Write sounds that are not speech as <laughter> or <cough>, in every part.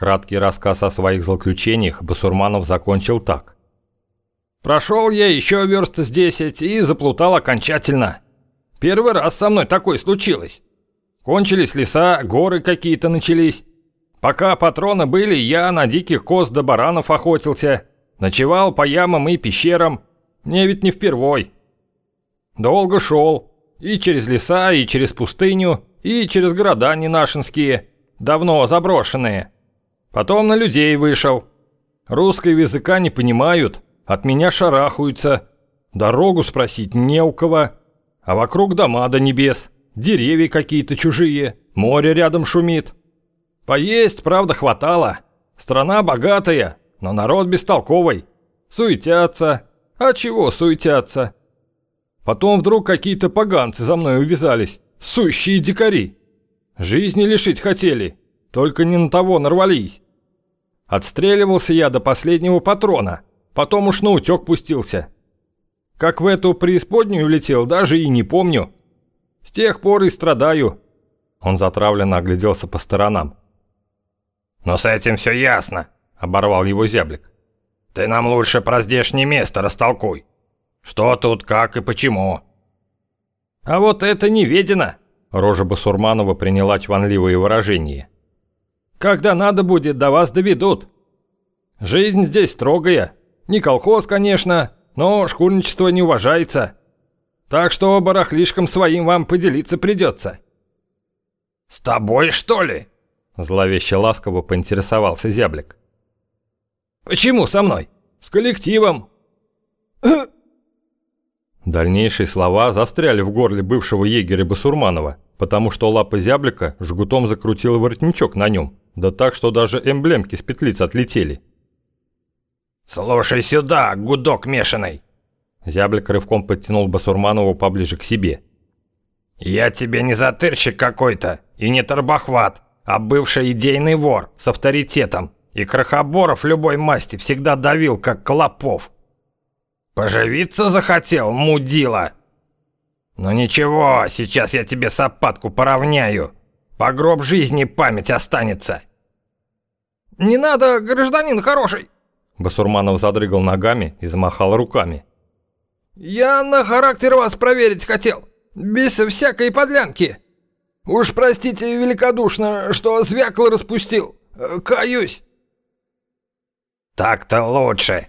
Краткий рассказ о своих злоключениях Басурманов закончил так. «Прошел я еще верст с десять и заплутал окончательно. Первый раз со мной такое случилось. Кончились леса, горы какие-то начались. Пока патроны были, я на диких коз да баранов охотился. Ночевал по ямам и пещерам. Мне ведь не впервой. Долго шел. И через леса, и через пустыню, и через города ненашинские, давно заброшенные. Потом на людей вышел. Русского языка не понимают, от меня шарахаются. Дорогу спросить не у кого. А вокруг дома до небес, деревья какие-то чужие, море рядом шумит. Поесть, правда, хватало. Страна богатая, но народ бестолковый. Суетятся. А чего суетятся? Потом вдруг какие-то поганцы за мной увязались. Сущие дикари. Жизни лишить хотели. Только не на того нарвались. Отстреливался я до последнего патрона. Потом уж на утек пустился. Как в эту преисподнюю летел, даже и не помню. С тех пор и страдаю. Он затравленно огляделся по сторонам. «Но с этим все ясно», — оборвал его зяблик. «Ты нам лучше про здешнее место растолкуй. Что тут, как и почему?» «А вот это не ведено», — рожа Басурманова приняла чванливые выражения. «Когда надо будет, до вас доведут. Жизнь здесь строгая. Не колхоз, конечно, но шкурничество не уважается. Так что барахлишком своим вам поделиться придется». «С тобой, что ли?» Зловеще ласково поинтересовался зяблик. «Почему со мной? С коллективом!» <coughs> Дальнейшие слова застряли в горле бывшего егеря Басурманова, потому что лапа зяблика жгутом закрутила воротничок на нем, да так, что даже эмблемки с петлиц отлетели. «Слушай сюда, гудок мешаный!» Зяблик рывком подтянул Басурманову поближе к себе. «Я тебе не затырщик какой-то и не торбохват, а бывший идейный вор с авторитетом, и крохоборов любой масти всегда давил, как клопов. Поживиться захотел, мудила? Ну ничего, сейчас я тебе сапатку поравняю. По гроб жизни память останется. Не надо, гражданин хороший. Басурманов задрыгал ногами и замахал руками. Я на характер вас проверить хотел, без всякой подлянки. Уж простите великодушно, что звякл распустил. Каюсь. Так-то лучше.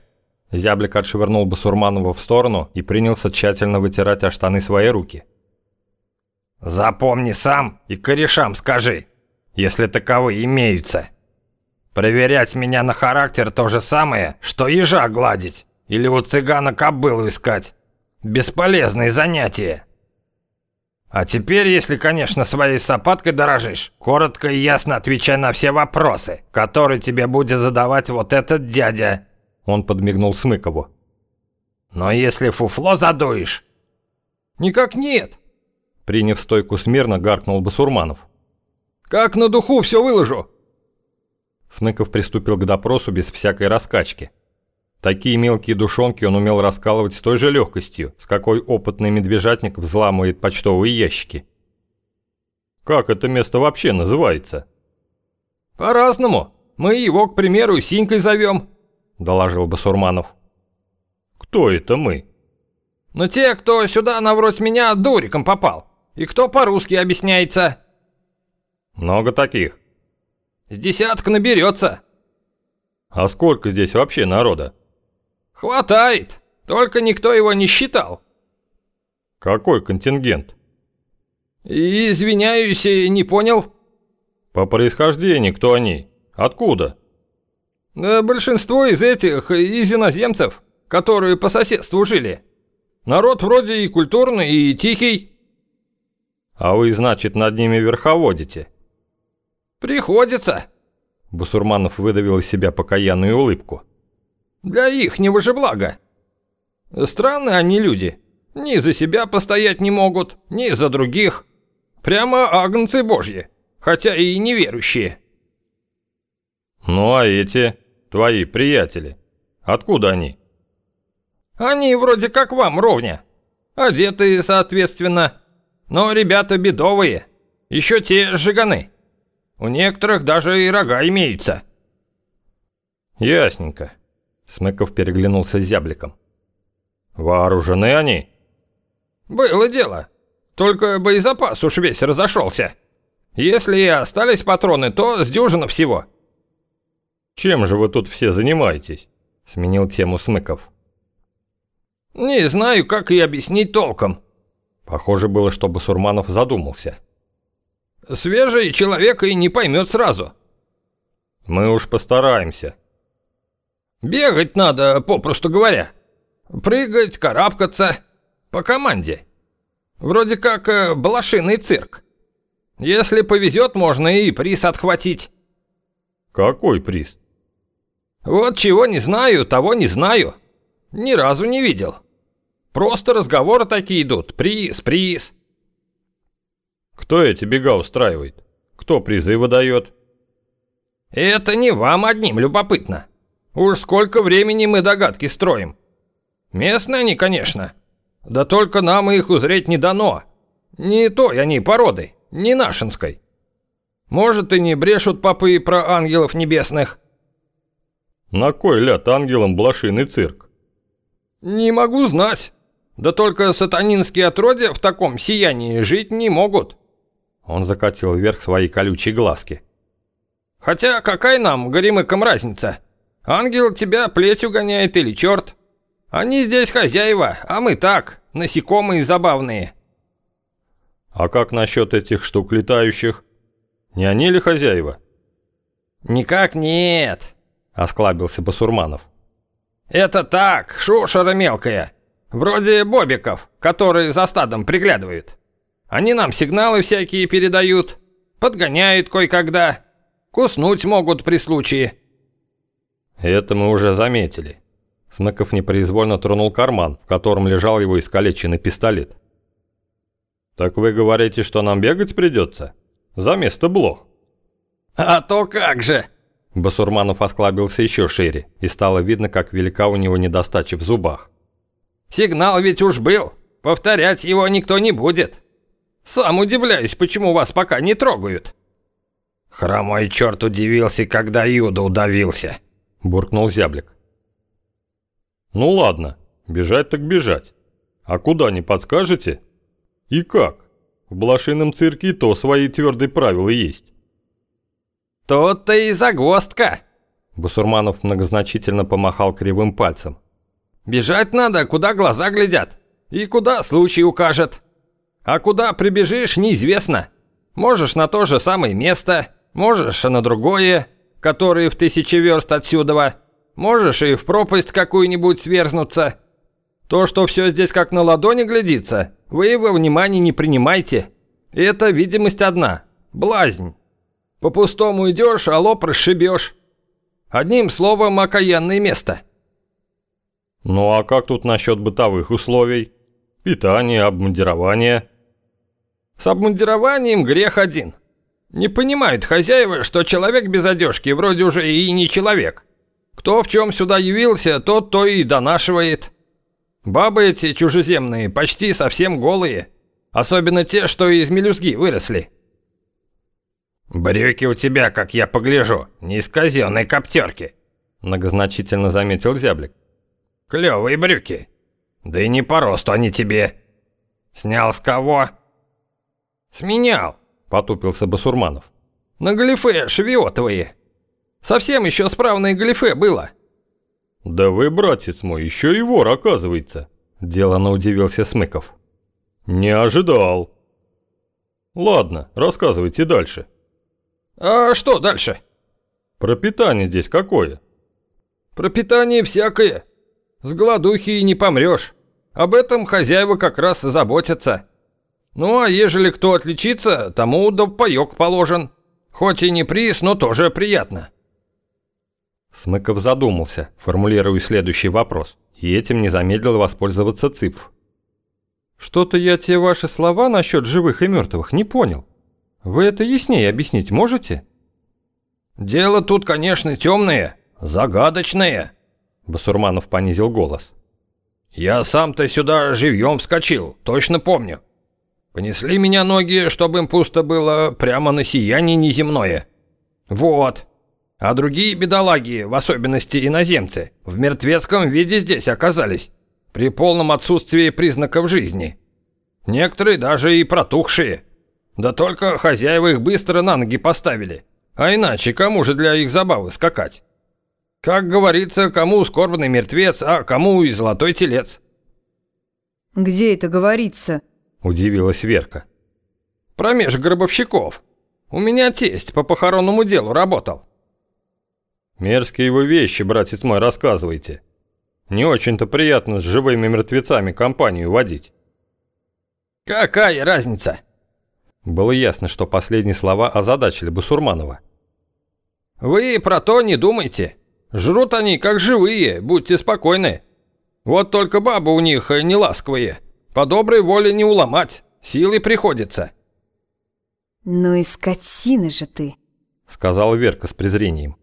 Зяблик отшвырнул Басурманова в сторону и принялся тщательно вытирать о штаны свои руки. «Запомни сам и корешам скажи, если таковые имеются. Проверять меня на характер то же самое, что ежа гладить или у цыгана кобылу искать. Бесполезные занятия». А теперь, если, конечно, своей сапаткой дорожишь, коротко и ясно отвечай на все вопросы, которые тебе будет задавать вот этот дядя он подмигнул Смыкову. «Но если фуфло задуешь...» «Никак нет!» Приняв стойку смирно, гаркнул Басурманов. «Как на духу все выложу!» Смыков приступил к допросу без всякой раскачки. Такие мелкие душонки он умел раскалывать с той же легкостью, с какой опытный медвежатник взламывает почтовые ящики. «Как это место вообще называется?» «По-разному. Мы его, к примеру, Синькой зовем, доложил Басурманов. «Кто это мы?» «Ну те, кто сюда наврось меня дуриком попал, и кто по-русски объясняется». «Много таких?» «С десятка наберется». «А сколько здесь вообще народа?» «Хватает, только никто его не считал». «Какой контингент?» «Извиняюсь, не понял». «По происхождению кто они? Откуда?» Большинство из этих, из иноземцев, которые по соседству жили. Народ вроде и культурный, и тихий. А вы, значит, над ними верховодите? Приходится. Бусурманов выдавил из себя покаянную улыбку. Для их не же блага. Странные они люди. Ни за себя постоять не могут, ни за других. Прямо агнцы божьи, хотя и неверующие. Ну а эти, твои приятели, откуда они? Они вроде как вам, ровня. Одетые, соответственно. Но ребята бедовые. Еще те жиганы. У некоторых даже и рога имеются. Ясненько. Смыков переглянулся с зябликом. Вооружены они? Было дело. Только боезапас уж весь разошелся. Если и остались патроны, то с дюжина всего. Чем же вы тут все занимаетесь? Сменил тему Смыков. Не знаю, как и объяснить толком. Похоже было, что Басурманов задумался. Свежий человек и не поймет сразу. Мы уж постараемся. Бегать надо, попросту говоря. Прыгать, карабкаться. По команде. Вроде как э, блошиный цирк. Если повезет, можно и приз отхватить. Какой приз? Вот чего не знаю, того не знаю. Ни разу не видел. Просто разговоры такие идут. Приз, приз. Кто эти бега устраивает? Кто призы выдает? Это не вам одним любопытно. Уж сколько времени мы догадки строим. Местные они, конечно. Да только нам их узреть не дано. Не той они породы, не нашинской. Может, и не брешут попы про ангелов небесных. На кой ляд ангелам блошиный цирк? Не могу знать. Да только сатанинские отродья в таком сиянии жить не могут. Он закатил вверх свои колючие глазки. Хотя какая нам, горемыкам, разница? Ангел тебя плетью гоняет или черт? Они здесь хозяева, а мы так, насекомые забавные. А как насчет этих штук летающих? Не они ли хозяева? Никак нет, осклабился Басурманов. Это так, шушера мелкая. Вроде бобиков, которые за стадом приглядывают. Они нам сигналы всякие передают, подгоняют кое-когда, куснуть могут при случае. Это мы уже заметили. Смыков непроизвольно тронул карман, в котором лежал его искалеченный пистолет. «Так вы говорите, что нам бегать придется? За место блох?» «А то как же!» Басурманов осклабился еще шире, и стало видно, как велика у него недостача в зубах. «Сигнал ведь уж был, повторять его никто не будет. Сам удивляюсь, почему вас пока не трогают». «Хромой черт удивился, когда Юда удавился», — буркнул зяблик. «Ну ладно, бежать так бежать. А куда, не подскажете? И как? В блошином цирке и то свои твердые правила есть». «Тут-то и загвоздка!» Бусурманов многозначительно помахал кривым пальцем. «Бежать надо, куда глаза глядят, и куда случай укажет. А куда прибежишь, неизвестно. Можешь на то же самое место, можешь на другое, которое в тысячи верст отсюда. Можешь и в пропасть какую-нибудь сверзнуться. То, что все здесь как на ладони глядится, вы во внимание не принимайте. Это видимость одна. Блазнь. По-пустому идешь, а лоб расшибешь. Одним словом, окаянное место. Ну а как тут насчет бытовых условий? Питание, обмундирование? С обмундированием грех один. Не понимают хозяева, что человек без одежки вроде уже и не человек. Кто в чем сюда явился, тот то и донашивает. Бабы эти чужеземные почти совсем голые. Особенно те, что из мелюзги выросли. «Брюки у тебя, как я погляжу, не из казенной коптерки», многозначительно заметил зяблик. «Клевые брюки. Да и не по росту они тебе. Снял с кого?» «Сменял», потупился Басурманов. «На галифе шевиотовые. Совсем еще справное галифе было». «Да вы, братец мой, еще и вор, оказывается», – делано удивился Смыков. «Не ожидал». «Ладно, рассказывайте дальше». «А что дальше?» «Про питание здесь какое?» «Про питание всякое. С голодухи и не помрешь. Об этом хозяева как раз и заботятся. Ну а ежели кто отличится, тому да паёк положен. Хоть и не приз, но тоже приятно». Смыков задумался, формулируя следующий вопрос, и этим не замедлил воспользоваться ЦИП. «Что-то я те ваши слова насчет живых и мертвых не понял. Вы это яснее объяснить можете?» «Дело тут, конечно, темное, загадочное», – Басурманов понизил голос. «Я сам-то сюда живьем вскочил, точно помню. Понесли меня ноги, чтобы им пусто было, прямо на сияние неземное. Вот. А другие бедолаги, в особенности иноземцы, в мертвецком виде здесь оказались, при полном отсутствии признаков жизни. Некоторые даже и протухшие. Да только хозяева их быстро на ноги поставили. А иначе кому же для их забавы скакать? Как говорится, кому скорбный мертвец, а кому и золотой телец. «Где это говорится?» – удивилась Верка. «Промеж гробовщиков. У меня тесть по похоронному делу работал». «Мерзкие вы вещи, братец мой, рассказывайте. Не очень-то приятно с живыми мертвецами компанию водить». «Какая разница?» Было ясно, что последние слова озадачили бы Сурманова. «Вы про то не думайте. Жрут они как живые, будьте спокойны. Вот только бабы у них не ласковые. По доброй воле не уломать, силой приходится». «Ну и скотина же ты», — сказала Верка с презрением.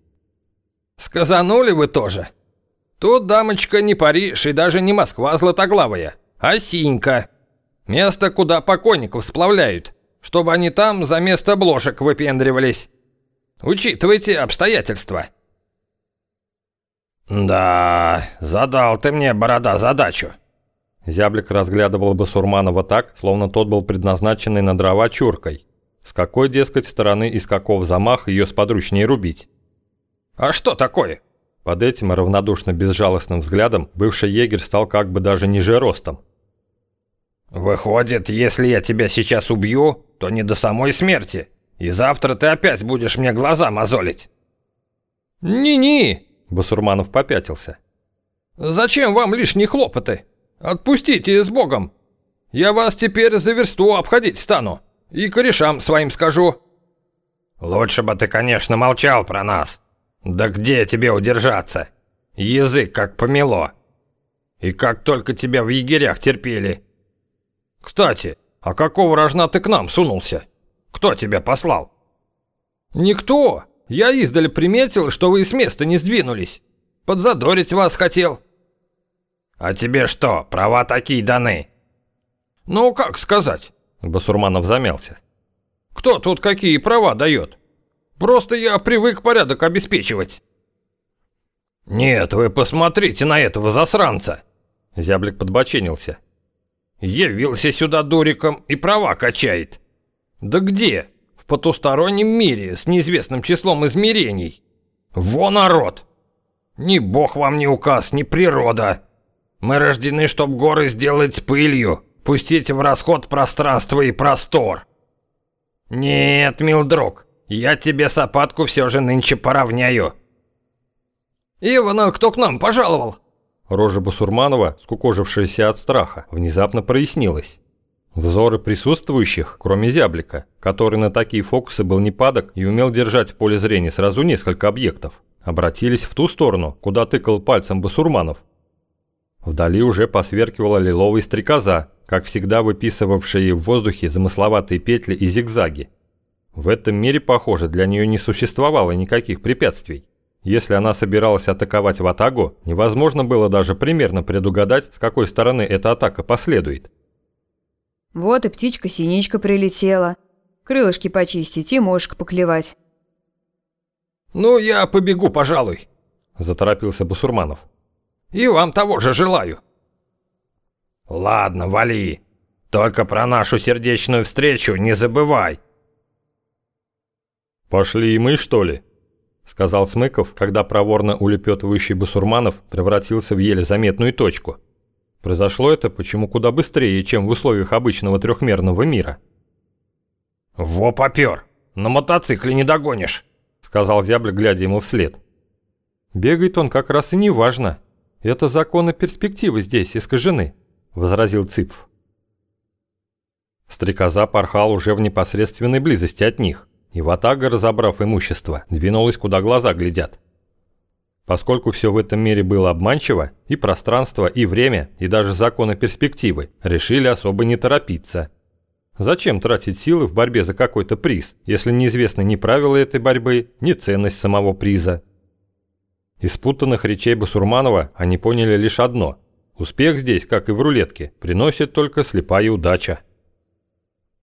«Сказанули вы тоже. Тут, дамочка, не Париж и даже не Москва златоглавая, а Синька. Место, куда покойников сплавляют, чтобы они там за место бложек выпендривались. Учитывайте обстоятельства». «Да, задал ты мне, борода, задачу». Зяблик разглядывал Басурманова так, словно тот был предназначенный на дрова чуркой. С какой, дескать, стороны и с какого замах ее сподручнее рубить. «А что такое?» Под этим равнодушно безжалостным взглядом бывший егерь стал как бы даже ниже ростом. «Выходит, если я тебя сейчас убью, то не до самой смерти, и завтра ты опять будешь мне глаза мозолить». «Ни-ни!» Басурманов попятился. «Зачем вам лишние хлопоты? Отпустите с Богом! Я вас теперь за версту обходить стану и корешам своим скажу». «Лучше бы ты, конечно, молчал про нас. Да где тебе удержаться? Язык как помело. И как только тебя в егерях терпели. Кстати, а какого рожна ты к нам сунулся? Кто тебя послал?» «Никто!» Я издали приметил, что вы с места не сдвинулись. Подзадорить вас хотел». «А тебе что, права такие даны?» «Ну, как сказать?» Басурманов замялся. «Кто тут какие права дает? Просто я привык порядок обеспечивать». «Нет, вы посмотрите на этого засранца!» Зяблик подбоченился. «Явился сюда дуриком и права качает. Да где? Потустороннем мире с неизвестным числом измерений. Во народ! Ни бог вам не указ, ни природа. Мы рождены, чтоб горы сделать с пылью, пустить в расход пространство и простор. Нет, мил друг, я тебе сапатку все же нынче поравняю. Ивана, кто к нам пожаловал? Рожа Басурманова, скукожившаяся от страха, внезапно прояснилась. Взоры присутствующих, кроме зяблика, который на такие фокусы был не падок и умел держать в поле зрения сразу несколько объектов, обратились в ту сторону, куда тыкал пальцем басурманов. Вдали уже посверкивала лиловая стрекоза, как всегда выписывавшие в воздухе замысловатые петли и зигзаги. В этом мире, похоже, для нее не существовало никаких препятствий. Если она собиралась атаковать в атагу, невозможно было даже примерно предугадать, с какой стороны эта атака последует. Вот и птичка-синичка прилетела. Крылышки почистить и мошек поклевать. «Ну, я побегу, пожалуй», – заторопился Басурманов. «И вам того же желаю». «Ладно, вали. Только про нашу сердечную встречу не забывай». «Пошли и мы, что ли?» – сказал Смыков, когда проворно улепетывающий Басурманов превратился в еле заметную точку – Произошло это почему куда быстрее, чем в условиях обычного трехмерного мира. «Во попёр! На мотоцикле не догонишь!» — сказал зяблик, глядя ему вслед. «Бегает он как раз и не важно. Это законы перспективы здесь искажены», — возразил Цыпф. Стрекоза порхал уже в непосредственной близости от них, и Ватага, разобрав имущество, двинулась, куда глаза глядят. Поскольку все в этом мире было обманчиво, и пространство, и время, и даже законы перспективы, решили особо не торопиться. Зачем тратить силы в борьбе за какой-то приз, если неизвестны ни правила этой борьбы, ни ценность самого приза? Из спутанных речей Басурманова они поняли лишь одно – успех здесь, как и в рулетке, приносит только слепая удача.